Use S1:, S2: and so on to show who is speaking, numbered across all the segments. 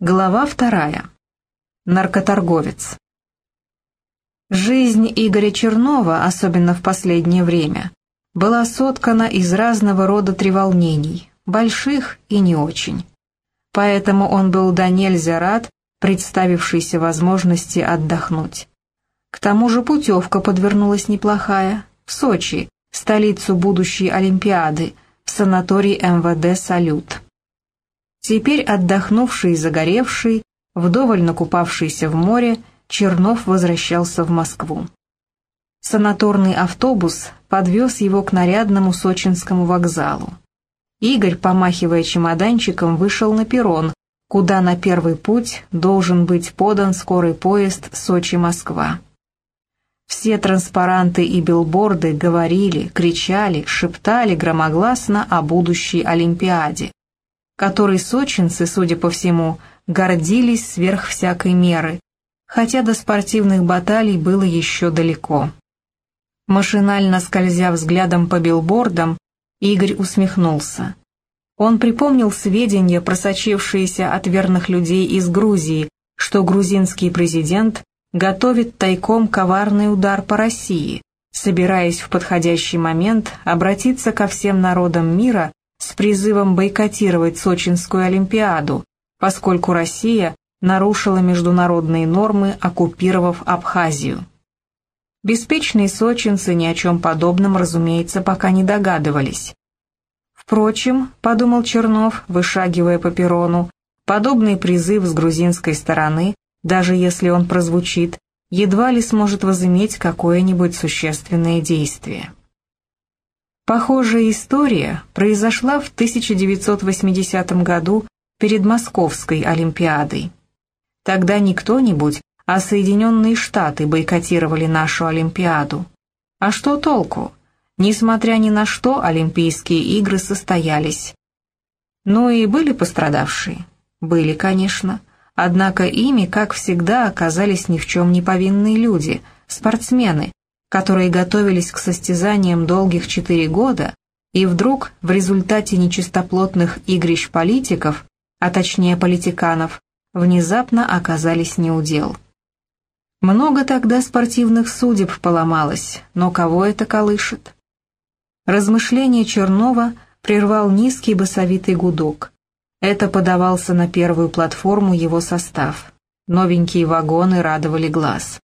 S1: Глава вторая. Наркоторговец. Жизнь Игоря Чернова, особенно в последнее время, была соткана из разного рода треволнений, больших и не очень. Поэтому он был до нельзя рад представившейся возможности отдохнуть. К тому же путевка подвернулась неплохая, в Сочи, столицу будущей Олимпиады, в санаторий МВД «Салют». Теперь отдохнувший и загоревший, вдоволь накупавшийся в море, Чернов возвращался в Москву. Санаторный автобус подвез его к нарядному сочинскому вокзалу. Игорь, помахивая чемоданчиком, вышел на перрон, куда на первый путь должен быть подан скорый поезд Сочи-Москва. Все транспаранты и билборды говорили, кричали, шептали громогласно о будущей Олимпиаде, которой сочинцы, судя по всему, гордились сверх всякой меры, хотя до спортивных баталий было еще далеко. Машинально скользя взглядом по билбордам, Игорь усмехнулся. Он припомнил сведения, просочившиеся от верных людей из Грузии, что грузинский президент готовит тайком коварный удар по России, собираясь в подходящий момент обратиться ко всем народам мира с призывом бойкотировать Сочинскую Олимпиаду, поскольку Россия нарушила международные нормы, оккупировав Абхазию. Беспечные сочинцы ни о чем подобном, разумеется, пока не догадывались. Впрочем, подумал Чернов, вышагивая по перрону, подобный призыв с грузинской стороны, даже если он прозвучит, едва ли сможет возыметь какое-нибудь существенное действие. Похожая история произошла в 1980 году перед Московской Олимпиадой. Тогда не кто-нибудь, а Соединенные Штаты бойкотировали нашу Олимпиаду. А что толку? Несмотря ни на что, Олимпийские игры состоялись. Ну и были пострадавшие? Были, конечно. Однако ими, как всегда, оказались ни в чем не повинные люди, спортсмены, которые готовились к состязаниям долгих четыре года, и вдруг в результате нечистоплотных игрищ политиков, а точнее политиканов, внезапно оказались неудел. Много тогда спортивных судеб поломалось, но кого это колышет? Размышление Чернова прервал низкий басовитый гудок. Это подавался на первую платформу его состав. Новенькие вагоны радовали глаз.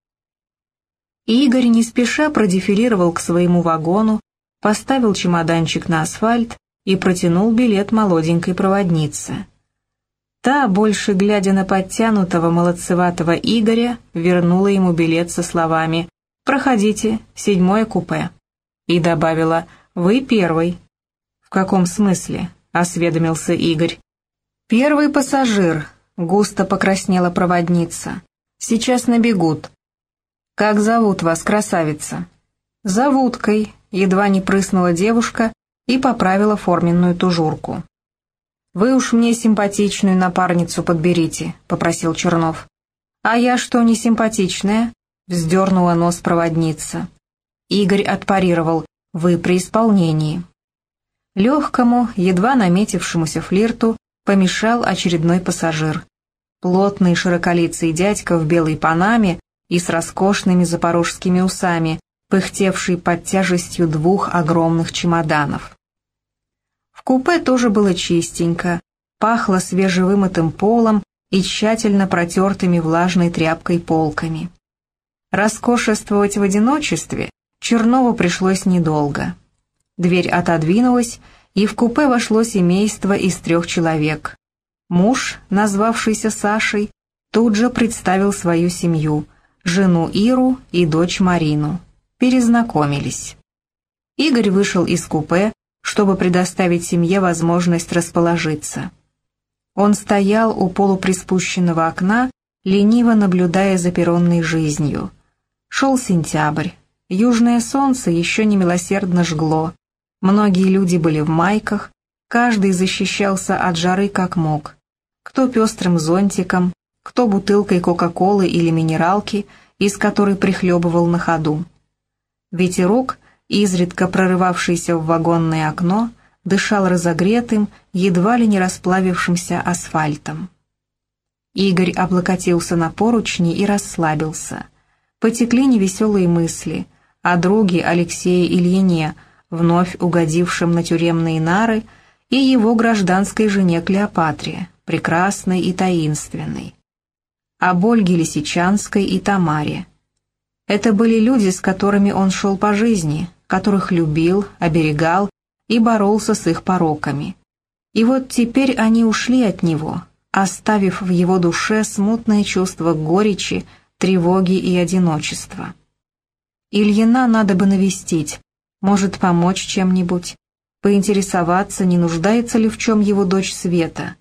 S1: Игорь не спеша продефилировал к своему вагону, поставил чемоданчик на асфальт и протянул билет молоденькой проводнице. Та, больше глядя на подтянутого молодцеватого Игоря, вернула ему билет со словами «Проходите, седьмое купе» и добавила «Вы первый». «В каком смысле?» — осведомился Игорь. «Первый пассажир», — густо покраснела проводница. «Сейчас набегут. «Как зовут вас, красавица?» «Зовуткой», — едва не прыснула девушка и поправила форменную тужурку. «Вы уж мне симпатичную напарницу подберите», — попросил Чернов. «А я что, не симпатичная?» — вздернула нос проводница. Игорь отпарировал. «Вы при исполнении». Легкому, едва наметившемуся флирту помешал очередной пассажир. Плотный широколицый дядька в белой панаме и с роскошными запорожскими усами, пыхтевший под тяжестью двух огромных чемоданов. В купе тоже было чистенько, пахло свежевымытым полом и тщательно протертыми влажной тряпкой полками. Роскошествовать в одиночестве Чернову пришлось недолго. Дверь отодвинулась, и в купе вошло семейство из трех человек. Муж, назвавшийся Сашей, тут же представил свою семью, жену Иру и дочь Марину. Перезнакомились. Игорь вышел из купе, чтобы предоставить семье возможность расположиться. Он стоял у полуприспущенного окна, лениво наблюдая за перронной жизнью. Шел сентябрь. Южное солнце еще не милосердно жгло. Многие люди были в майках, каждый защищался от жары как мог. Кто пестрым зонтиком, кто бутылкой Кока-Колы или минералки, из которой прихлебывал на ходу. Ветерок, изредка прорывавшийся в вагонное окно, дышал разогретым, едва ли не расплавившимся асфальтом. Игорь облокотился на поручни и расслабился. Потекли невеселые мысли о друге Алексее Ильине, вновь угодившем на тюремные нары, и его гражданской жене Клеопатре, прекрасной и таинственной. Об Ольге Лисичанской и Тамаре. Это были люди, с которыми он шел по жизни, которых любил, оберегал и боролся с их пороками. И вот теперь они ушли от него, оставив в его душе смутное чувство горечи, тревоги и одиночества. Ильина надо бы навестить, может помочь чем-нибудь, поинтересоваться, не нуждается ли в чем его дочь Света,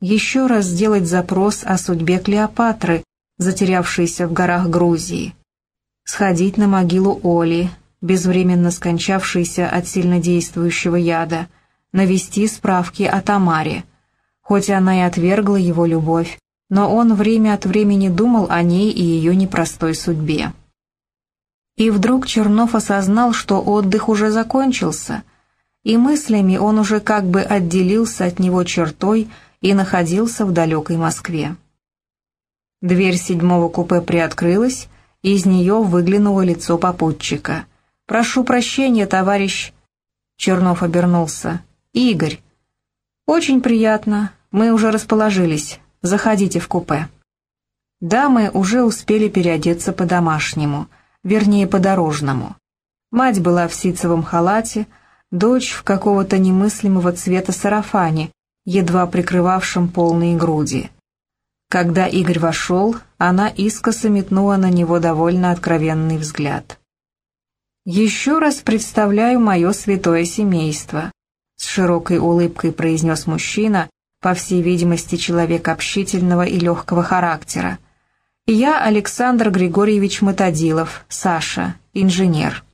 S1: еще раз сделать запрос о судьбе Клеопатры, затерявшейся в горах Грузии, сходить на могилу Оли, безвременно скончавшейся от сильнодействующего яда, навести справки о Тамаре, Хоть она и отвергла его любовь, но он время от времени думал о ней и ее непростой судьбе. И вдруг Чернов осознал, что отдых уже закончился, и мыслями он уже как бы отделился от него чертой и находился в далекой Москве. Дверь седьмого купе приоткрылась, и из нее выглянуло лицо попутчика. «Прошу прощения, товарищ...» Чернов обернулся. «Игорь». «Очень приятно. Мы уже расположились. Заходите в купе». Дамы уже успели переодеться по-домашнему, вернее, по-дорожному. Мать была в ситцевом халате, дочь в какого-то немыслимого цвета сарафане, едва прикрывавшем полные груди. Когда Игорь вошел, она искоса метнула на него довольно откровенный взгляд. «Еще раз представляю мое святое семейство», — с широкой улыбкой произнес мужчина, по всей видимости, человек общительного и легкого характера. Я Александр Григорьевич Мотодилов, Саша, инженер.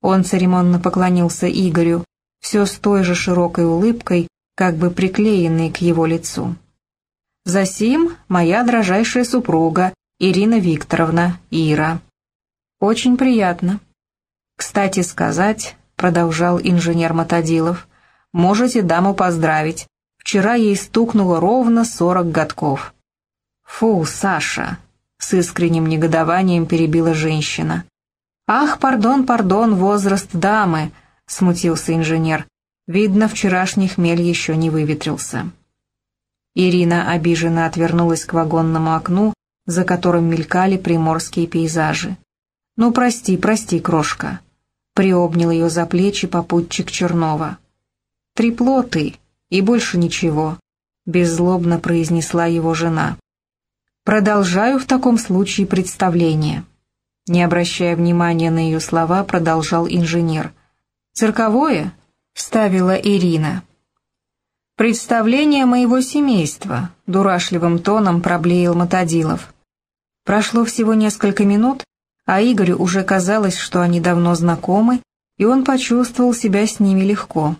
S1: Он церемонно поклонился Игорю, все с той же широкой улыбкой, как бы приклеенной к его лицу. Засим моя дрожайшая супруга, Ирина Викторовна, Ира. Очень приятно. Кстати сказать, продолжал инженер Мотодилов, можете даму поздравить, Вчера ей стукнуло ровно сорок годков. «Фу, Саша!» — с искренним негодованием перебила женщина. «Ах, пардон, пардон, возраст дамы!» — смутился инженер. Видно, вчерашний хмель еще не выветрился. Ирина обиженно отвернулась к вагонному окну, за которым мелькали приморские пейзажи. «Ну, прости, прости, крошка!» — приобнял ее за плечи попутчик Чернова. «Трепло ты!» и больше ничего», — беззлобно произнесла его жена. «Продолжаю в таком случае представление». Не обращая внимания на ее слова, продолжал инженер. «Цирковое?» — вставила Ирина. «Представление моего семейства», — дурашливым тоном проблеял Мотодилов. Прошло всего несколько минут, а Игорю уже казалось, что они давно знакомы, и он почувствовал себя с ними легко.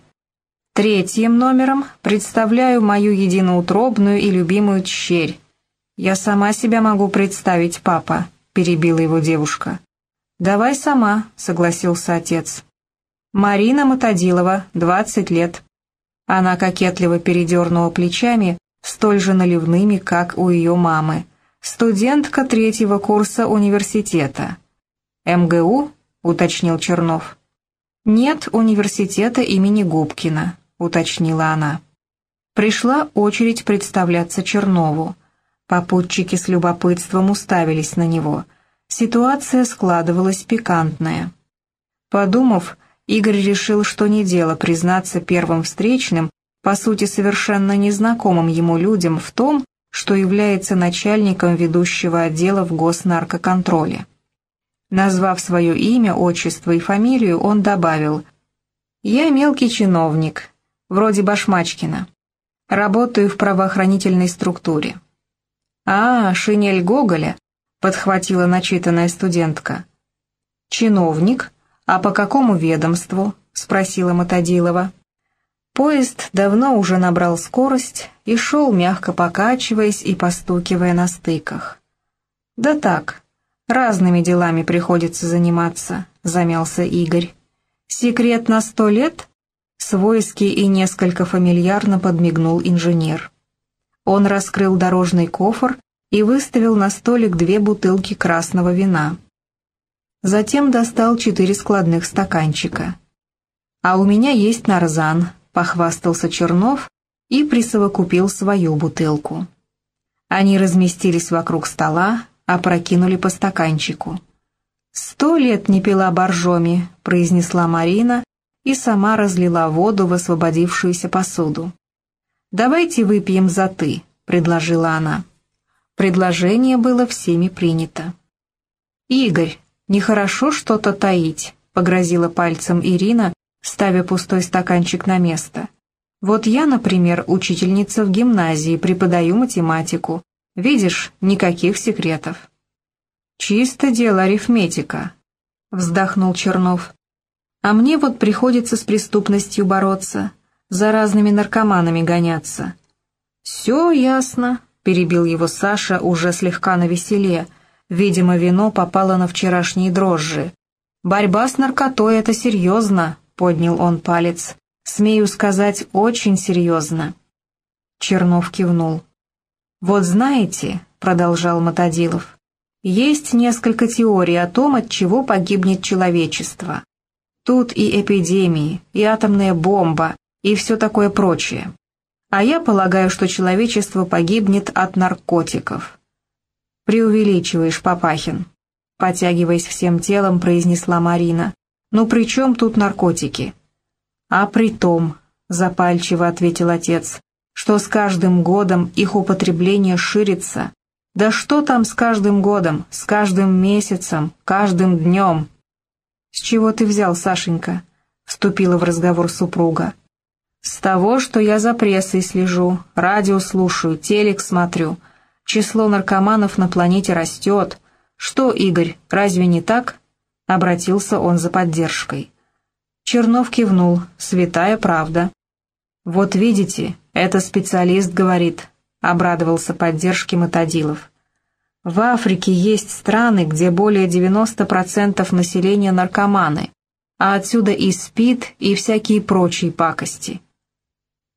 S1: Третьим номером представляю мою единоутробную и любимую тщерь. «Я сама себя могу представить, папа», — перебила его девушка. «Давай сама», — согласился отец. «Марина Мотодилова, 20 лет». Она кокетливо передернула плечами, столь же наливными, как у ее мамы. «Студентка третьего курса университета». «МГУ?» — уточнил Чернов. «Нет университета имени Губкина», — уточнила она. Пришла очередь представляться Чернову. Попутчики с любопытством уставились на него. Ситуация складывалась пикантная. Подумав, Игорь решил, что не дело признаться первым встречным, по сути совершенно незнакомым ему людям в том, что является начальником ведущего отдела в госнаркоконтроле. Назвав свое имя, отчество и фамилию, он добавил «Я мелкий чиновник, вроде Башмачкина. Работаю в правоохранительной структуре». «А, шинель Гоголя», — подхватила начитанная студентка. «Чиновник? А по какому ведомству?» — спросила Мотодилова. Поезд давно уже набрал скорость и шел, мягко покачиваясь и постукивая на стыках. «Да так, разными делами приходится заниматься», — замялся Игорь. «Секрет на сто лет?» Свойски и несколько фамильярно подмигнул инженер. Он раскрыл дорожный кофр и выставил на столик две бутылки красного вина. Затем достал четыре складных стаканчика. «А у меня есть нарзан», — похвастался Чернов и присовокупил свою бутылку. Они разместились вокруг стола, опрокинули по стаканчику. «Сто лет не пила боржоми», — произнесла Марина и сама разлила воду в освободившуюся посуду. «Давайте выпьем за «ты», — предложила она. Предложение было всеми принято. «Игорь, нехорошо что-то таить», — погрозила пальцем Ирина, ставя пустой стаканчик на место. «Вот я, например, учительница в гимназии, преподаю математику. Видишь, никаких секретов». «Чисто дело арифметика», — вздохнул Чернов. «А мне вот приходится с преступностью бороться, за разными наркоманами гоняться». «Все ясно», — перебил его Саша уже слегка навеселе. Видимо, вино попало на вчерашние дрожжи. «Борьба с наркотой — это серьезно», — поднял он палец. «Смею сказать, очень серьезно». Чернов кивнул. «Вот знаете», — продолжал Мотодилов, — есть несколько теорий о том, от чего погибнет человечество. Тут и эпидемии, и атомная бомба, и все такое прочее. А я полагаю, что человечество погибнет от наркотиков. Преувеличиваешь, Папахин. Потягиваясь всем телом, произнесла Марина. Ну при чем тут наркотики? А при том, запальчиво ответил отец, что с каждым годом их употребление ширится, да что там с каждым годом, с каждым месяцем, каждым днем? С чего ты взял, Сашенька? Вступила в разговор супруга. С того, что я за прессой слежу, радио слушаю, телек смотрю. Число наркоманов на планете растет. Что, Игорь, разве не так? Обратился он за поддержкой. Чернов кивнул, святая правда. Вот видите, это специалист говорит, — обрадовался поддержке Матадилов. «В Африке есть страны, где более 90% населения наркоманы, а отсюда и спит, и всякие прочие пакости».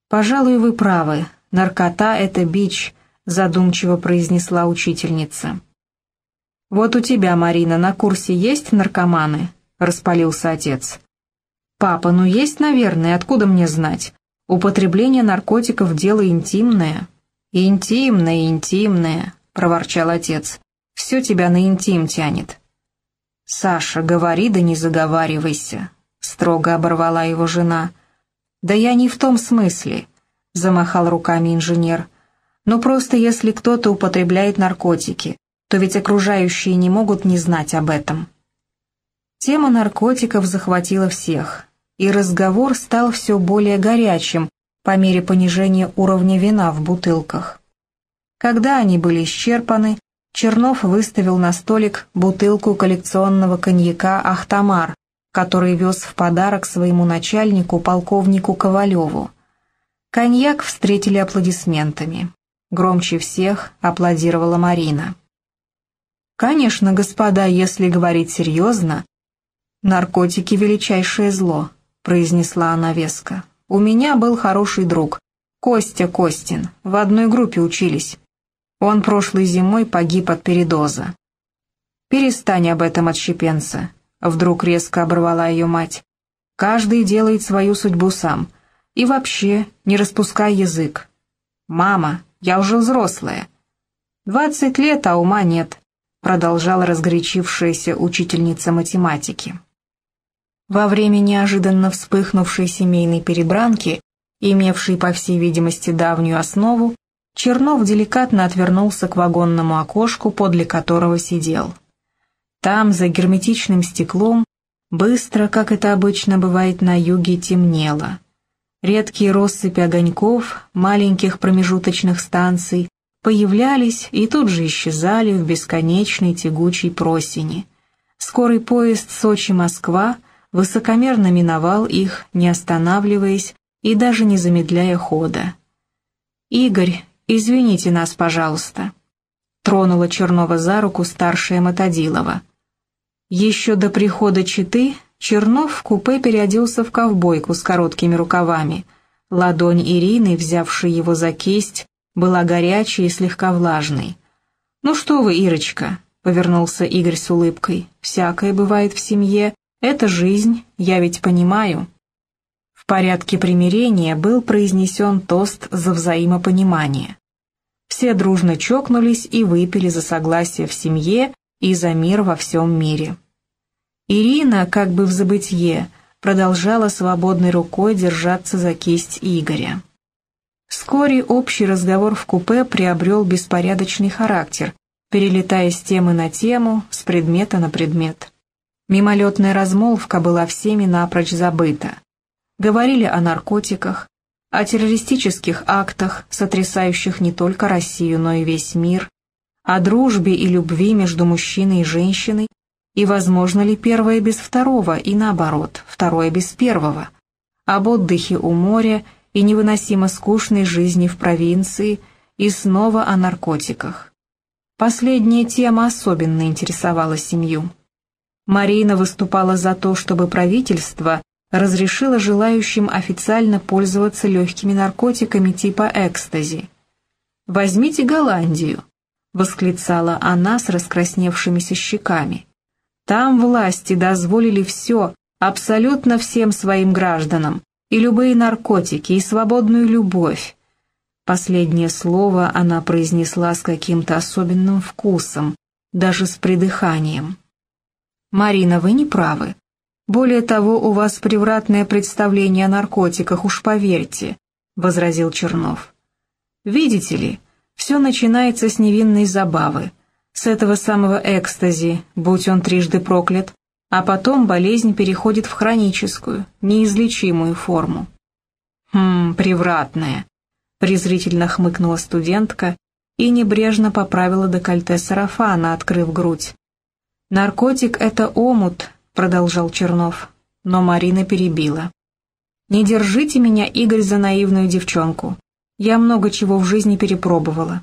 S1: «Пожалуй, вы правы, наркота — это бич», — задумчиво произнесла учительница. «Вот у тебя, Марина, на курсе есть наркоманы?» — распалился отец. «Папа, ну есть, наверное, откуда мне знать? Употребление наркотиков — дело интимное». «Интимное, интимное», — проворчал отец. «Все тебя на интим тянет». «Саша, говори да не заговаривайся», — строго оборвала его жена. «Да я не в том смысле», — замахал руками инженер. «Но просто если кто-то употребляет наркотики, то ведь окружающие не могут не знать об этом». Тема наркотиков захватила всех, и разговор стал все более горячим, по мере понижения уровня вина в бутылках. Когда они были исчерпаны, Чернов выставил на столик бутылку коллекционного коньяка «Ахтамар», который вез в подарок своему начальнику, полковнику Ковалеву. Коньяк встретили аплодисментами. Громче всех аплодировала Марина. «Конечно, господа, если говорить серьезно, наркотики — величайшее зло», — произнесла она веско. У меня был хороший друг, Костя Костин, в одной группе учились. Он прошлой зимой погиб от передоза. «Перестань об этом, отщепенца», — вдруг резко оборвала ее мать. «Каждый делает свою судьбу сам. И вообще, не распускай язык. Мама, я уже взрослая. Двадцать лет, а ума нет», — продолжала разгорячившаяся учительница математики. Во время неожиданно вспыхнувшей семейной перебранки, имевшей, по всей видимости, давнюю основу, Чернов деликатно отвернулся к вагонному окошку, подле которого сидел. Там, за герметичным стеклом, быстро, как это обычно бывает на юге, темнело. Редкие россыпи огоньков, маленьких промежуточных станций, появлялись и тут же исчезали в бесконечной тягучей просени. Скорый поезд Сочи-Москва — высокомерно миновал их, не останавливаясь и даже не замедляя хода. «Игорь, извините нас, пожалуйста», — тронула Чернова за руку старшая Мотодилова. Еще до прихода Читы Чернов в купе переоделся в ковбойку с короткими рукавами. Ладонь Ирины, взявшей его за кисть, была горячей и слегка влажной. «Ну что вы, Ирочка?» — повернулся Игорь с улыбкой. «Всякое бывает в семье. Это жизнь, я ведь понимаю». В порядке примирения был произнесен тост за взаимопонимание. Все дружно чокнулись и выпили за согласие в семье и за мир во всем мире. Ирина, как бы в забытье, продолжала свободной рукой держаться за кисть Игоря. Вскоре общий разговор в купе приобрел беспорядочный характер, перелетая с темы на тему, с предмета на предмет. Мимолетная размолвка была всеми напрочь забыта. Говорили о наркотиках, о террористических актах, сотрясающих не только Россию, но и весь мир, о дружбе и любви между мужчиной и женщиной, и возможно ли первое без второго, и наоборот, второе без первого, об отдыхе у моря и невыносимо скучной жизни в провинции, и снова о наркотиках. Последняя тема особенно интересовала семью. Марина выступала за то, чтобы правительство разрешила желающим официально пользоваться легкими наркотиками типа экстази. «Возьмите Голландию», — восклицала она с раскрасневшимися щеками. «Там власти дозволили все, абсолютно всем своим гражданам, и любые наркотики, и свободную любовь». Последнее слово она произнесла с каким-то особенным вкусом, даже с придыханием. «Марина, вы не правы. Более того, у вас превратное представление о наркотиках, уж поверьте», — возразил Чернов. «Видите ли, все начинается с невинной забавы, с этого самого экстази, будь он трижды проклят, а потом болезнь переходит в хроническую, неизлечимую форму». «Хм, превратная», — презрительно хмыкнула студентка и небрежно поправила декольте сарафана, открыв грудь. «Наркотик — это омут, — продолжал Чернов, но Марина перебила. «Не держите меня, Игорь, за наивную девчонку. Я много чего в жизни перепробовала».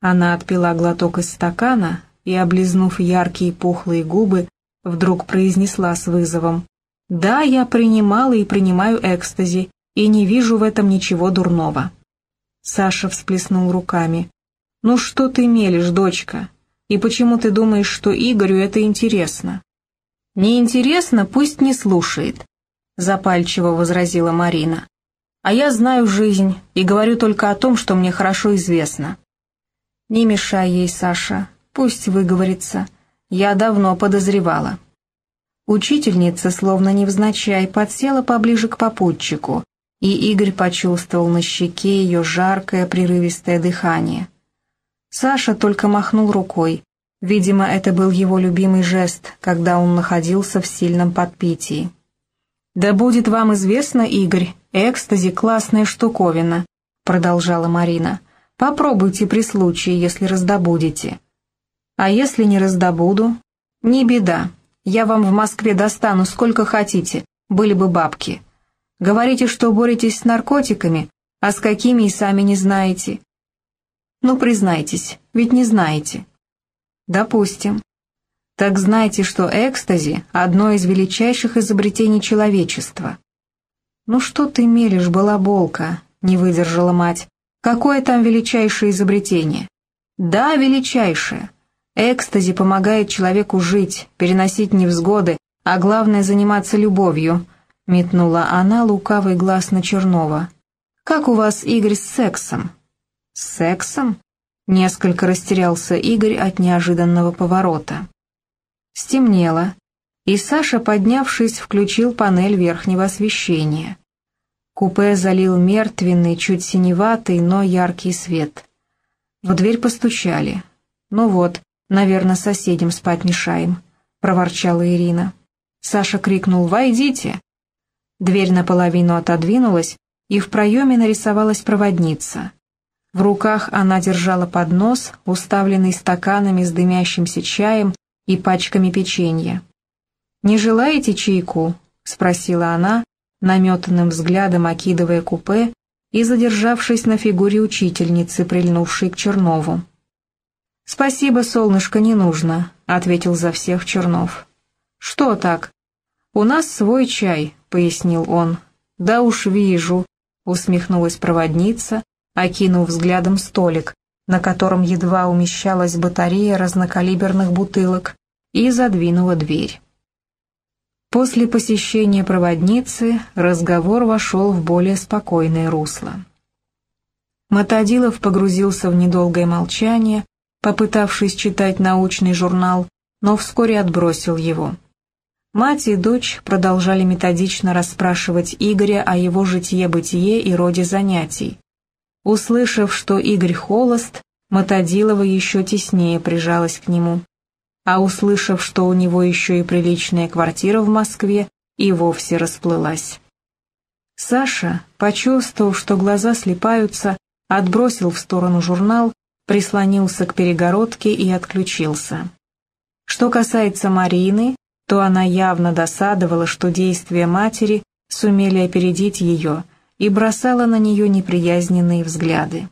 S1: Она отпила глоток из стакана и, облизнув яркие пухлые губы, вдруг произнесла с вызовом. «Да, я принимала и принимаю экстази, и не вижу в этом ничего дурного». Саша всплеснул руками. «Ну что ты мелешь, дочка? И почему ты думаешь, что Игорю это интересно?» «Неинтересно, пусть не слушает», — запальчиво возразила Марина. «А я знаю жизнь и говорю только о том, что мне хорошо известно». «Не мешай ей, Саша, пусть выговорится. Я давно подозревала». Учительница, словно невзначай, подсела поближе к попутчику, и Игорь почувствовал на щеке ее жаркое прерывистое дыхание. Саша только махнул рукой, Видимо, это был его любимый жест, когда он находился в сильном подпитии. «Да будет вам известно, Игорь, экстази — классная штуковина», — продолжала Марина. «Попробуйте при случае, если раздобудете». «А если не раздобуду?» «Не беда. Я вам в Москве достану сколько хотите, были бы бабки. Говорите, что боретесь с наркотиками, а с какими и сами не знаете». «Ну, признайтесь, ведь не знаете». Допустим. Так знайте, что экстази – одно из величайших изобретений человечества. Ну что ты мелешь, балаболка, не выдержала мать. Какое там величайшее изобретение? Да, величайшее. Экстази помогает человеку жить, переносить невзгоды, а главное заниматься любовью, метнула она лукавый глаз на Чернова. Как у вас, Игорь, с сексом? С сексом? Несколько растерялся Игорь от неожиданного поворота. Стемнело, и Саша, поднявшись, включил панель верхнего освещения. Купе залил мертвенный, чуть синеватый, но яркий свет. В дверь постучали. «Ну вот, наверное, соседям спать мешаем», — проворчала Ирина. Саша крикнул «Войдите!». Дверь наполовину отодвинулась, и в проеме нарисовалась проводница — в руках она держала поднос, уставленный стаканами с дымящимся чаем и пачками печенья. «Не желаете чайку?» — спросила она, наметанным взглядом окидывая купе и задержавшись на фигуре учительницы, прильнувшей к Чернову. «Спасибо, солнышко, не нужно», — ответил за всех Чернов. «Что так?» «У нас свой чай», — пояснил он. «Да уж вижу», — усмехнулась проводница, окинув взглядом столик, на котором едва умещалась батарея разнокалиберных бутылок, и задвинула дверь. После посещения проводницы разговор вошел в более спокойное русло. Матадилов погрузился в недолгое молчание, попытавшись читать научный журнал, но вскоре отбросил его. Мать и дочь продолжали методично расспрашивать Игоря о его житье-бытие и роде занятий. Услышав, что Игорь холост, Матадилова еще теснее прижалась к нему. А услышав, что у него еще и приличная квартира в Москве, и вовсе расплылась. Саша, почувствовав, что глаза слепаются, отбросил в сторону журнал, прислонился к перегородке и отключился. Что касается Марины, то она явно досадовала, что действия матери сумели опередить ее и бросала на нее неприязненные взгляды.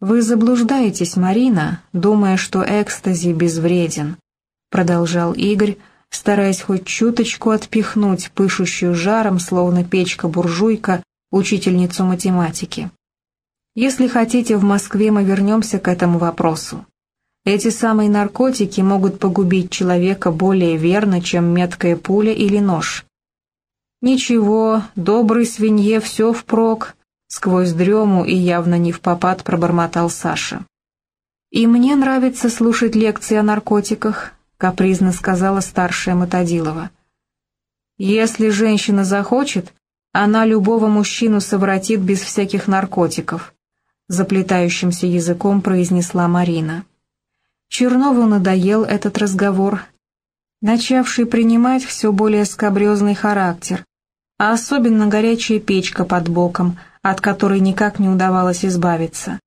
S1: «Вы заблуждаетесь, Марина, думая, что экстази безвреден», продолжал Игорь, стараясь хоть чуточку отпихнуть пышущую жаром, словно печка-буржуйка, учительницу математики. Если хотите, в Москве мы вернемся к этому вопросу. Эти самые наркотики могут погубить человека более верно, чем меткая пуля или нож. «Ничего, добрый свинье все впрок», — сквозь дрему и явно не в попад пробормотал Саша. «И мне нравится слушать лекции о наркотиках», — капризно сказала старшая Матадилова. «Если женщина захочет, она любого мужчину совратит без всяких наркотиков», заплетающимся языком произнесла Марина. Чернову надоел этот разговор, начавший принимать все более скобрезный характер, а особенно горячая печка под боком, от которой никак не удавалось избавиться.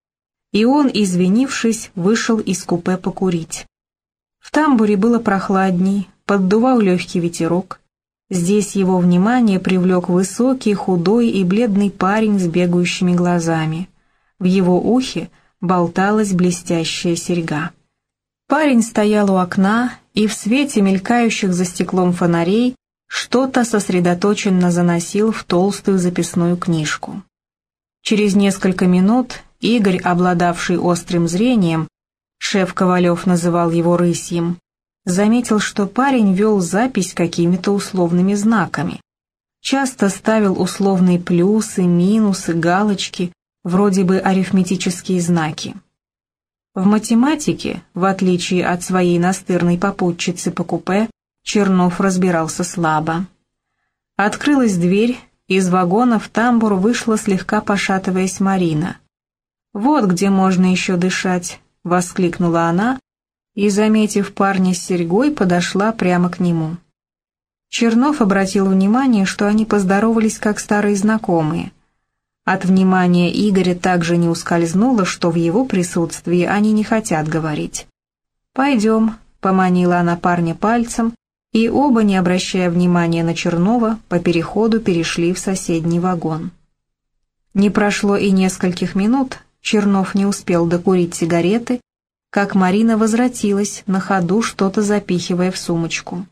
S1: И он, извинившись, вышел из купе покурить. В тамбуре было прохладней, поддувал легкий ветерок. Здесь его внимание привлек высокий, худой и бледный парень с бегающими глазами. В его ухе болталась блестящая серьга. Парень стоял у окна и в свете мелькающих за стеклом фонарей что-то сосредоточенно заносил в толстую записную книжку. Через несколько минут Игорь, обладавший острым зрением, шеф Ковалев называл его рысьем, заметил, что парень вел запись какими-то условными знаками. Часто ставил условные плюсы, минусы, галочки, вроде бы арифметические знаки. В математике, в отличие от своей настырной попутчицы по купе, Чернов разбирался слабо. Открылась дверь, из вагона в тамбур вышла слегка пошатываясь Марина. «Вот где можно еще дышать!» — воскликнула она и, заметив парня с серьгой, подошла прямо к нему. Чернов обратил внимание, что они поздоровались как старые знакомые — от внимания Игоря также не ускользнуло, что в его присутствии они не хотят говорить. «Пойдем», — поманила она парня пальцем, и оба, не обращая внимания на Чернова, по переходу перешли в соседний вагон. Не прошло и нескольких минут, Чернов не успел докурить сигареты, как Марина возвратилась, на ходу что-то запихивая в сумочку.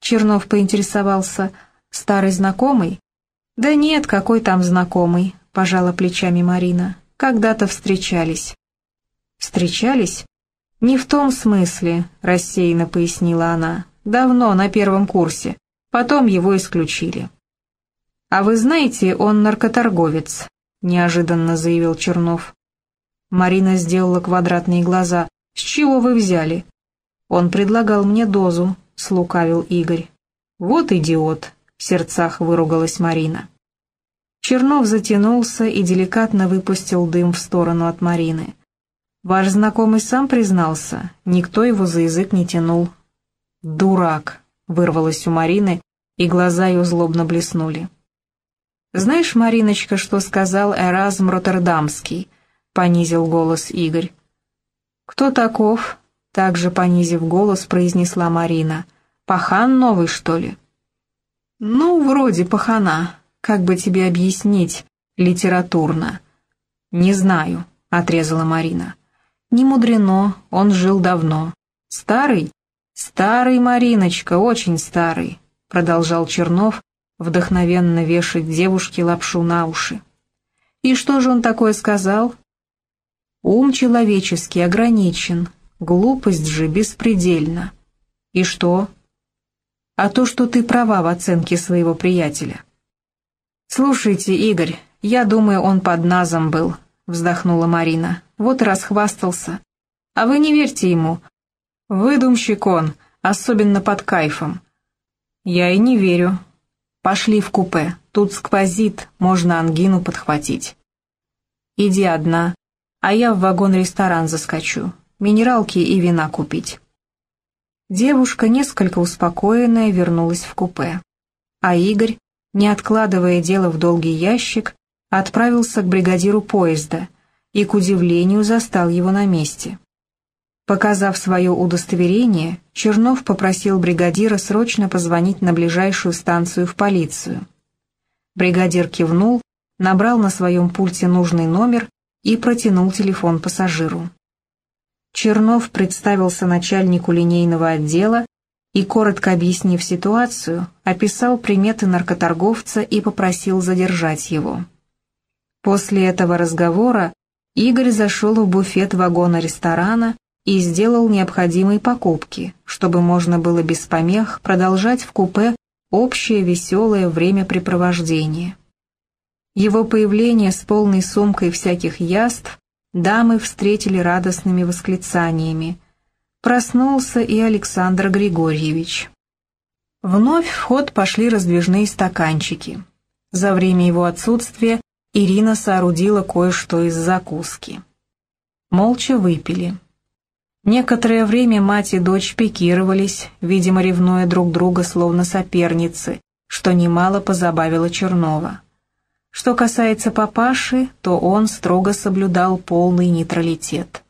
S1: Чернов поинтересовался, старый знакомый, «Да нет, какой там знакомый», — пожала плечами Марина. «Когда-то встречались». «Встречались?» «Не в том смысле», — рассеянно пояснила она. «Давно, на первом курсе. Потом его исключили». «А вы знаете, он наркоторговец», — неожиданно заявил Чернов. Марина сделала квадратные глаза. «С чего вы взяли?» «Он предлагал мне дозу», — слукавил Игорь. «Вот идиот», — в сердцах выругалась Марина. Чернов затянулся и деликатно выпустил дым в сторону от Марины. «Ваш знакомый сам признался, никто его за язык не тянул». «Дурак!» — вырвалось у Марины, и глаза ее злобно блеснули. «Знаешь, Мариночка, что сказал Эразм Роттердамский?» — понизил голос Игорь. «Кто таков?» — также понизив голос, произнесла Марина. «Пахан новый, что ли?» «Ну, вроде пахана. Как бы тебе объяснить литературно?» «Не знаю», — отрезала Марина. «Не мудрено, он жил давно. Старый?» «Старый, Мариночка, очень старый», — продолжал Чернов, вдохновенно вешать девушке лапшу на уши. И что же он такое сказал? Ум человеческий ограничен, глупость же беспредельна. И что? А то, что ты права в оценке своего приятеля. Слушайте, Игорь, я думаю, он под назом был, вздохнула Марина. Вот и расхвастался. А вы не верьте ему. Выдумщик он, особенно под кайфом. Я и не верю. Пошли в купе, тут сквозит, можно ангину подхватить. Иди одна, а я в вагон-ресторан заскочу, минералки и вина купить. Девушка, несколько успокоенная, вернулась в купе. А Игорь, не откладывая дело в долгий ящик, отправился к бригадиру поезда и, к удивлению, застал его на месте. Показав свое удостоверение, Чернов попросил бригадира срочно позвонить на ближайшую станцию в полицию. Бригадир кивнул, набрал на своем пульте нужный номер и протянул телефон пассажиру. Чернов представился начальнику линейного отдела и, коротко объяснив ситуацию, описал приметы наркоторговца и попросил задержать его. После этого разговора Игорь зашел в буфет вагона ресторана и сделал необходимые покупки, чтобы можно было без помех продолжать в купе общее веселое времяпрепровождение. Его появление с полной сумкой всяких яств дамы встретили радостными восклицаниями. Проснулся и Александр Григорьевич. Вновь в ход пошли раздвижные стаканчики. За время его отсутствия Ирина соорудила кое-что из закуски. Молча выпили. Некоторое время мать и дочь пикировались, видимо, ревнуя друг друга словно соперницы, что немало позабавило Чернова. Что касается папаши, то он строго соблюдал полный нейтралитет.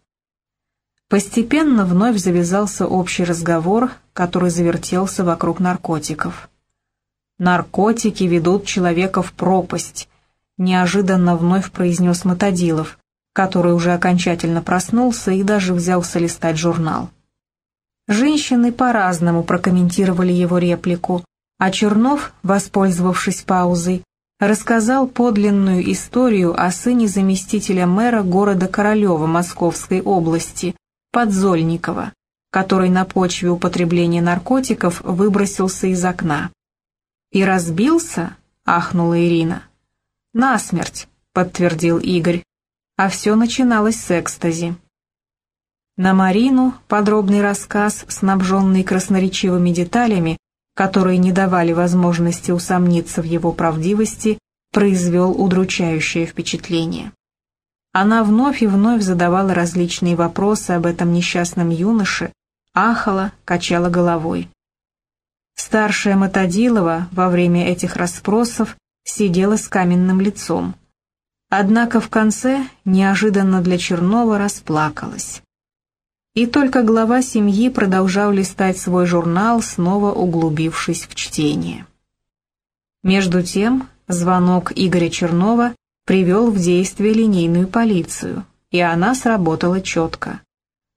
S1: Постепенно вновь завязался общий разговор, который завертелся вокруг наркотиков. «Наркотики ведут человека в пропасть», — неожиданно вновь произнес Матадилов, который уже окончательно проснулся и даже взялся листать журнал. Женщины по-разному прокомментировали его реплику, а Чернов, воспользовавшись паузой, рассказал подлинную историю о сыне заместителя мэра города Королева Московской области, Подзольникова, который на почве употребления наркотиков выбросился из окна. «И разбился?» — ахнула Ирина. «Насмерть», — подтвердил Игорь а все начиналось с экстази. На Марину подробный рассказ, снабженный красноречивыми деталями, которые не давали возможности усомниться в его правдивости, произвел удручающее впечатление. Она вновь и вновь задавала различные вопросы об этом несчастном юноше, ахала, качала головой. Старшая Матадилова во время этих расспросов сидела с каменным лицом. Однако в конце неожиданно для Чернова расплакалась. И только глава семьи продолжал листать свой журнал, снова углубившись в чтение. Между тем, звонок Игоря Чернова привел в действие линейную полицию, и она сработала четко.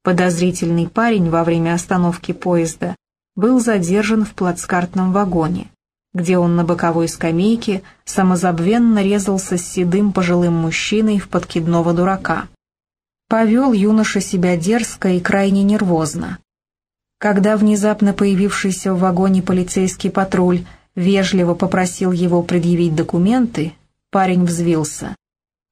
S1: Подозрительный парень во время остановки поезда был задержан в плацкартном вагоне где он на боковой скамейке самозабвенно резался с седым пожилым мужчиной в подкидного дурака. Повел юноша себя дерзко и крайне нервозно. Когда внезапно появившийся в вагоне полицейский патруль вежливо попросил его предъявить документы, парень взвился.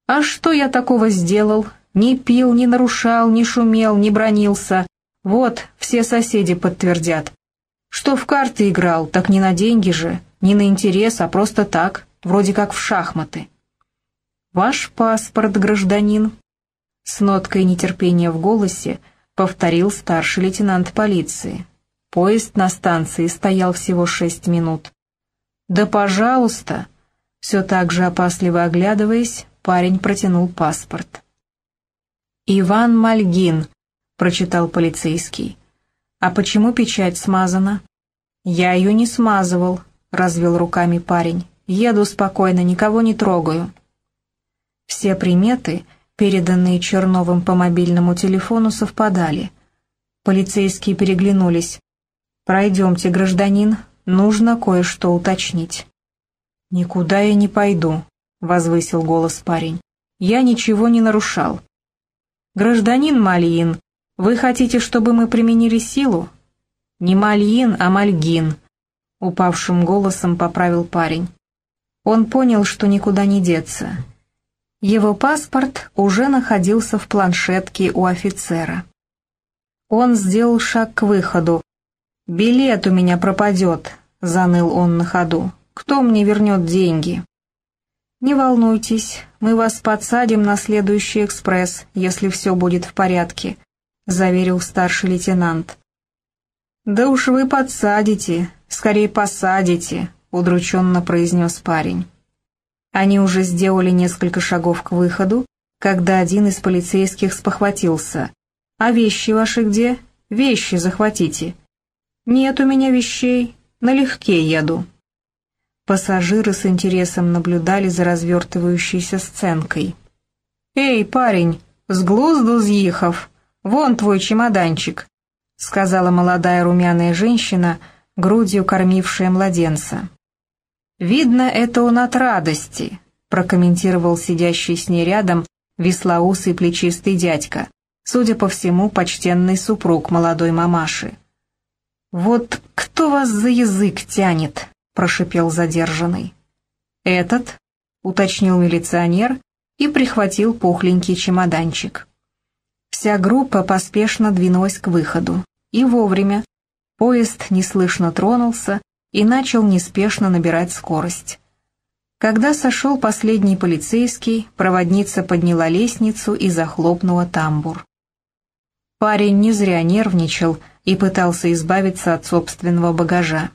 S1: «А что я такого сделал? Не пил, не нарушал, не шумел, не бронился. Вот, все соседи подтвердят. Что в карты играл, так не на деньги же, не на интерес, а просто так, вроде как в шахматы. «Ваш паспорт, гражданин?» С ноткой нетерпения в голосе повторил старший лейтенант полиции. Поезд на станции стоял всего шесть минут. «Да пожалуйста!» Все так же опасливо оглядываясь, парень протянул паспорт. «Иван Мальгин», — прочитал полицейский. «А почему печать смазана?» «Я ее не смазывал», развел руками парень. «Еду спокойно, никого не трогаю». Все приметы, переданные Черновым по мобильному телефону, совпадали. Полицейские переглянулись. «Пройдемте, гражданин, нужно кое-что уточнить». «Никуда я не пойду», — возвысил голос парень. Я ничего не нарушал. Гражданин Мальин, вы хотите, чтобы мы применили силу? Не Мальин, а Мальгин, упавшим голосом поправил парень. Он понял, что никуда не деться. Его паспорт уже находился в планшетке у офицера. Он сделал шаг к выходу. «Билет у меня пропадет», — заныл он на ходу. «Кто мне вернет деньги?» «Не волнуйтесь, мы вас подсадим на следующий экспресс, если все будет в порядке», — заверил старший лейтенант. «Да уж вы подсадите, скорее посадите», — удрученно произнес парень. Они уже сделали несколько шагов к выходу, когда один из полицейских спохватился. «А вещи ваши где? Вещи захватите». «Нет у меня вещей, налегке еду». Пассажиры с интересом наблюдали за развертывающейся сценкой. «Эй, парень, с глузду съехав, вон твой чемоданчик», сказала молодая румяная женщина, грудью кормившая младенца. «Видно, это он от радости», прокомментировал сидящий с ней рядом веслоусый плечистый дядька, судя по всему, почтенный супруг молодой мамаши. «Вот кто вас за язык тянет?» прошипел задержанный. «Этот?» — уточнил милиционер и прихватил пухленький чемоданчик. Вся группа поспешно двинулась к выходу. И вовремя. Поезд неслышно тронулся и начал неспешно набирать скорость. Когда сошел последний полицейский, проводница подняла лестницу и захлопнула тамбур. Парень не зря нервничал и пытался избавиться от собственного багажа.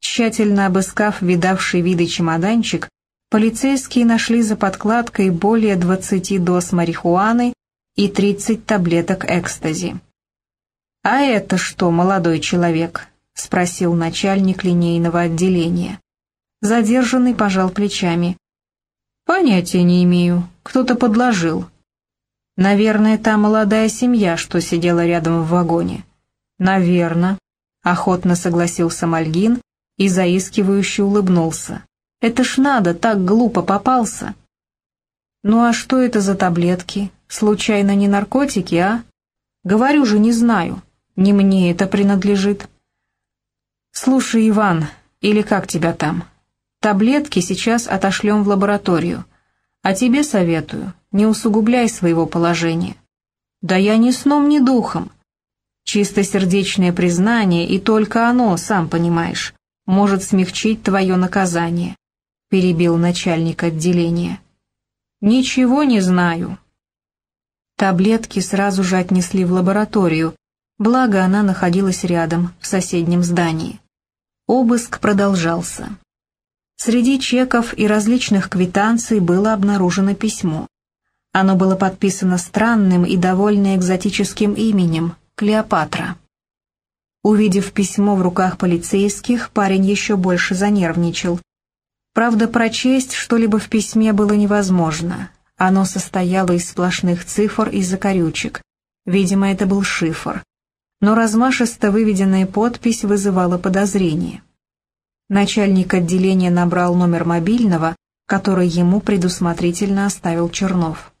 S1: Тщательно обыскав видавший виды чемоданчик, полицейские нашли за подкладкой более 20 доз марихуаны и 30 таблеток экстази. «А это что, молодой человек?» — спросил начальник линейного отделения. Задержанный пожал плечами. «Понятия не имею. Кто-то подложил». «Наверное, та молодая семья, что сидела рядом в вагоне». «Наверно», — охотно согласился Мальгин и заискивающе улыбнулся. «Это ж надо, так глупо попался!» «Ну а что это за таблетки? Случайно не наркотики, а?» «Говорю же, не знаю. Не мне это принадлежит». «Слушай, Иван, или как тебя там? Таблетки сейчас отошлем в лабораторию. А тебе советую, не усугубляй своего положения». «Да я ни сном, ни духом. Чистосердечное признание, и только оно, сам понимаешь может смягчить твое наказание», — перебил начальник отделения. «Ничего не знаю». Таблетки сразу же отнесли в лабораторию, благо она находилась рядом, в соседнем здании. Обыск продолжался. Среди чеков и различных квитанций было обнаружено письмо. Оно было подписано странным и довольно экзотическим именем — Клеопатра. Увидев письмо в руках полицейских, парень еще больше занервничал. Правда, прочесть что-либо в письме было невозможно. Оно состояло из сплошных цифр и закорючек. Видимо, это был шифр. Но размашисто выведенная подпись вызывала подозрение. Начальник отделения набрал номер мобильного, который ему предусмотрительно оставил Чернов.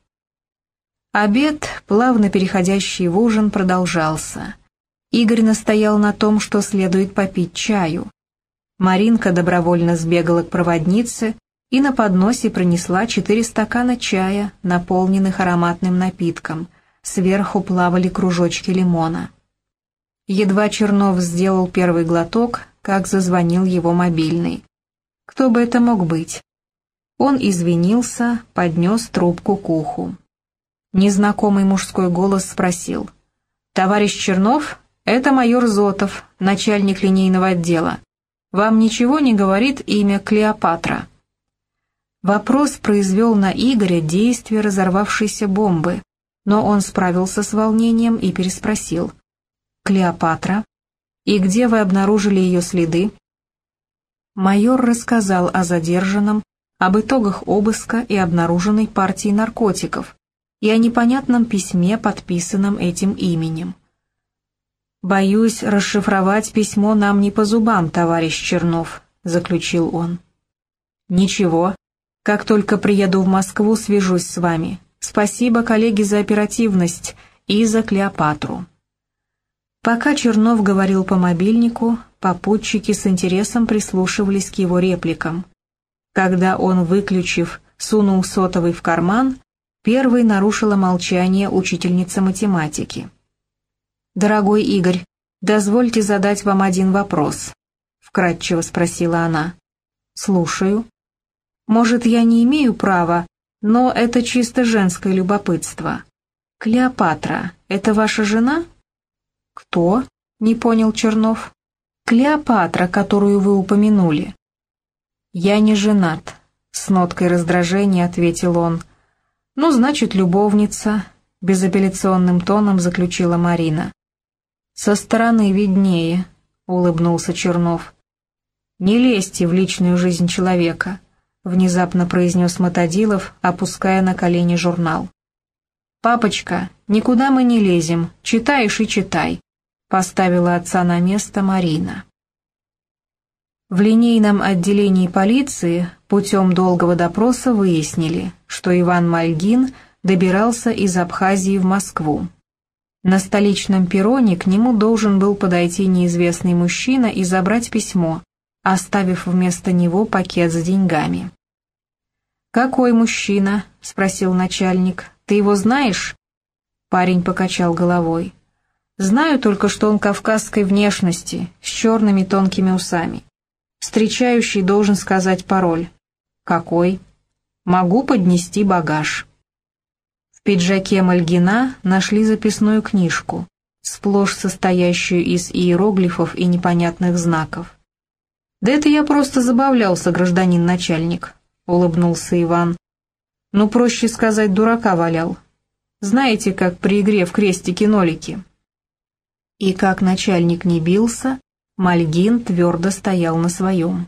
S1: Обед, плавно переходящий в ужин, продолжался. Игорь настоял на том, что следует попить чаю. Маринка добровольно сбегала к проводнице и на подносе принесла четыре стакана чая, наполненных ароматным напитком. Сверху плавали кружочки лимона. Едва Чернов сделал первый глоток, как зазвонил его мобильный. Кто бы это мог быть? Он извинился, поднес трубку к уху. Незнакомый мужской голос спросил. «Товарищ Чернов, «Это майор Зотов, начальник линейного отдела. Вам ничего не говорит имя Клеопатра?» Вопрос произвел на Игоря действие разорвавшейся бомбы, но он справился с волнением и переспросил. «Клеопатра? И где вы обнаружили ее следы?» Майор рассказал о задержанном, об итогах обыска и обнаруженной партии наркотиков, и о непонятном письме, подписанном этим именем. «Боюсь, расшифровать письмо нам не по зубам, товарищ Чернов», — заключил он. «Ничего. Как только приеду в Москву, свяжусь с вами. Спасибо, коллеги, за оперативность и за Клеопатру». Пока Чернов говорил по мобильнику, попутчики с интересом прислушивались к его репликам. Когда он, выключив, сунул сотовый в карман, первой нарушила молчание учительница математики. «Дорогой Игорь, дозвольте задать вам один вопрос», — вкратчиво спросила она. «Слушаю». «Может, я не имею права, но это чисто женское любопытство. Клеопатра — это ваша жена?» «Кто?» — не понял Чернов. «Клеопатра, которую вы упомянули». «Я не женат», — с ноткой раздражения ответил он. «Ну, значит, любовница», — безапелляционным тоном заключила Марина. «Со стороны виднее», — улыбнулся Чернов. «Не лезьте в личную жизнь человека», — внезапно произнес Мотодилов, опуская на колени журнал. «Папочка, никуда мы не лезем, читаешь и читай», — поставила отца на место Марина. В линейном отделении полиции путем долгого допроса выяснили, что Иван Мальгин добирался из Абхазии в Москву. На столичном перроне к нему должен был подойти неизвестный мужчина и забрать письмо, оставив вместо него пакет с деньгами. «Какой мужчина?» — спросил начальник. Ты его знаешь?» Парень покачал головой. «Знаю только, что он кавказской внешности, с черными тонкими усами. Встречающий должен сказать пароль. Какой? Могу поднести багаж». В пиджаке Мальгина нашли записную книжку, сплошь состоящую из иероглифов и непонятных знаков. «Да это я просто забавлялся, гражданин начальник», — улыбнулся Иван. Ну, проще сказать, дурака валял. Знаете, как при игре в крестики-нолики? И как начальник не бился, Мальгин твердо стоял на своем.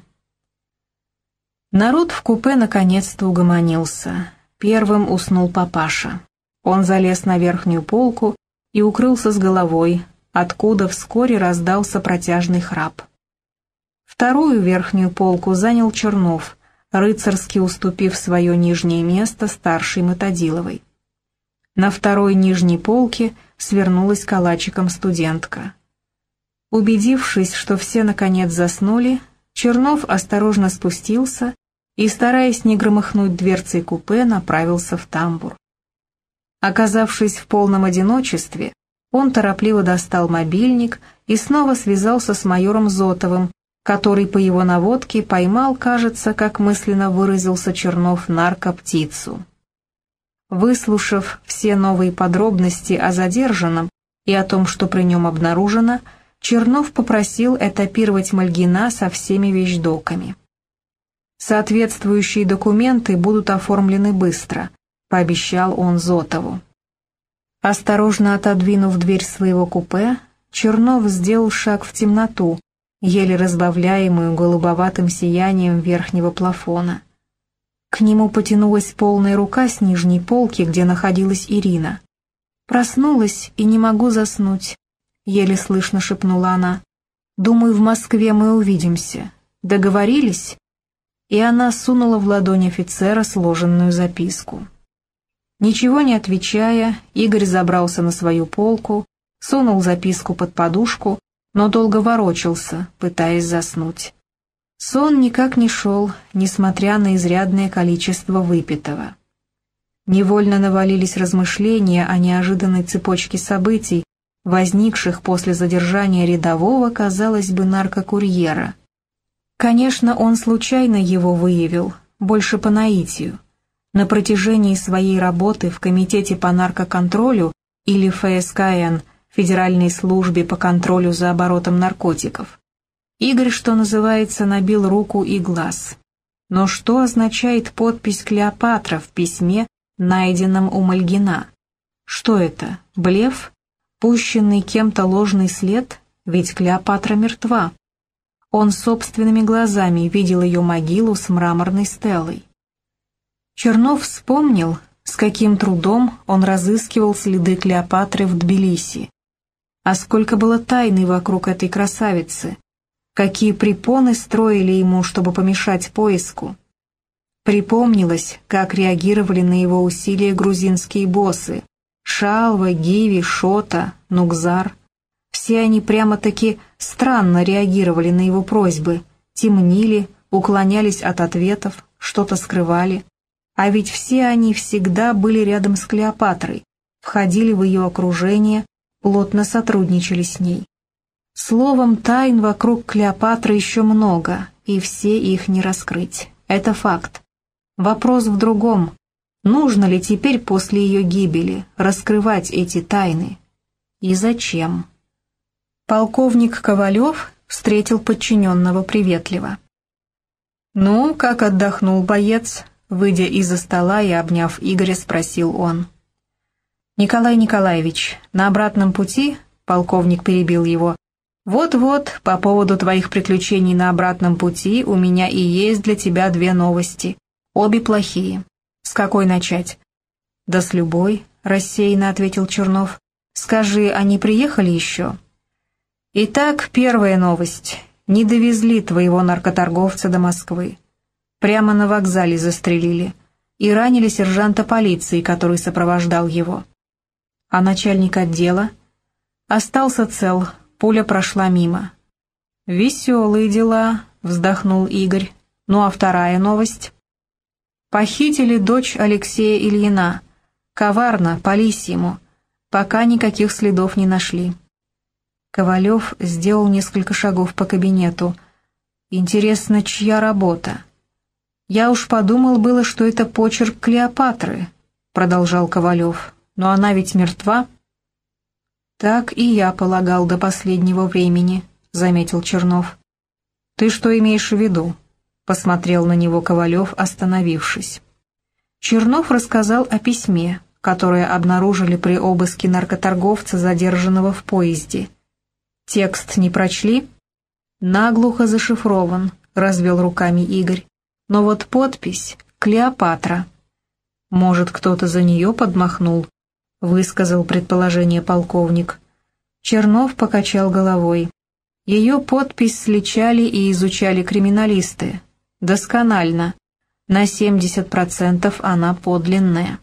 S1: Народ в купе наконец-то угомонился. Первым уснул папаша. Он залез на верхнюю полку и укрылся с головой, откуда вскоре раздался протяжный храп. Вторую верхнюю полку занял Чернов — рыцарски уступив свое нижнее место старшей Мотодиловой. На второй нижней полке свернулась калачиком студентка. Убедившись, что все наконец заснули, Чернов осторожно спустился и, стараясь не громыхнуть дверцей купе, направился в тамбур. Оказавшись в полном одиночестве, он торопливо достал мобильник и снова связался с майором Зотовым, который по его наводке поймал, кажется, как мысленно выразился Чернов, наркоптицу. Выслушав все новые подробности о задержанном и о том, что при нем обнаружено, Чернов попросил этапировать Мальгина со всеми вещдоками. «Соответствующие документы будут оформлены быстро», — пообещал он Зотову. Осторожно отодвинув дверь своего купе, Чернов сделал шаг в темноту, еле разбавляемую голубоватым сиянием верхнего плафона. К нему потянулась полная рука с нижней полки, где находилась Ирина. «Проснулась и не могу заснуть», — еле слышно шепнула она. «Думаю, в Москве мы увидимся. Договорились?» И она сунула в ладонь офицера сложенную записку. Ничего не отвечая, Игорь забрался на свою полку, сунул записку под подушку но долго ворочался, пытаясь заснуть. Сон никак не шел, несмотря на изрядное количество выпитого. Невольно навалились размышления о неожиданной цепочке событий, возникших после задержания рядового, казалось бы, наркокурьера. Конечно, он случайно его выявил, больше по наитию. На протяжении своей работы в Комитете по наркоконтролю или ФСКН – Федеральной службе по контролю за оборотом наркотиков. Игорь, что называется, набил руку и глаз. Но что означает подпись Клеопатра в письме, найденном у Мальгина? Что это, блеф? Пущенный кем-то ложный след? Ведь Клеопатра мертва. Он собственными глазами видел ее могилу с мраморной стелой. Чернов вспомнил, с каким трудом он разыскивал следы Клеопатры в Тбилиси. А сколько было тайны вокруг этой красавицы! Какие препоны строили ему, чтобы помешать поиску! Припомнилось, как реагировали на его усилия грузинские боссы — Шалва, Гиви, Шота, Нукзар. Все они прямо-таки странно реагировали на его просьбы, темнили, уклонялись от ответов, что-то скрывали. А ведь все они всегда были рядом с Клеопатрой, входили в ее окружение, плотно сотрудничали с ней. Словом, тайн вокруг Клеопатры еще много, и все их не раскрыть. Это факт. Вопрос в другом. Нужно ли теперь после ее гибели раскрывать эти тайны? И зачем? Полковник Ковалев встретил подчиненного приветливо. «Ну, как отдохнул боец?» Выйдя из-за стола и обняв Игоря, спросил он. «Николай Николаевич, на обратном пути?» — полковник перебил его. «Вот-вот, по поводу твоих приключений на обратном пути у меня и есть для тебя две новости. Обе плохие. С какой начать?» «Да с любой», — рассеянно ответил Чернов. «Скажи, они приехали еще?» «Итак, первая новость. Не довезли твоего наркоторговца до Москвы. Прямо на вокзале застрелили. И ранили сержанта полиции, который сопровождал его а начальник отдела остался цел, пуля прошла мимо. «Веселые дела», — вздохнул Игорь. «Ну а вторая новость?» «Похитили дочь Алексея Ильина. Коварно, по лисьему. Пока никаких следов не нашли». Ковалев сделал несколько шагов по кабинету. «Интересно, чья работа?» «Я уж подумал было, что это почерк Клеопатры», — продолжал Ковалев но она ведь мертва». «Так и я полагал до последнего времени», — заметил Чернов. «Ты что имеешь в виду?» — посмотрел на него Ковалев, остановившись. Чернов рассказал о письме, которое обнаружили при обыске наркоторговца, задержанного в поезде. «Текст не прочли?» «Наглухо зашифрован», — развел руками Игорь. «Но вот подпись — Клеопатра». «Может, кто-то за нее подмахнул?» Высказал предположение полковник. Чернов покачал головой. Ее подпись сличали и изучали криминалисты. Досконально. На 70% она подлинная.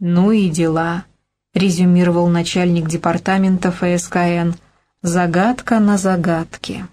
S1: «Ну и дела», — резюмировал начальник департамента ФСКН. «Загадка на загадке».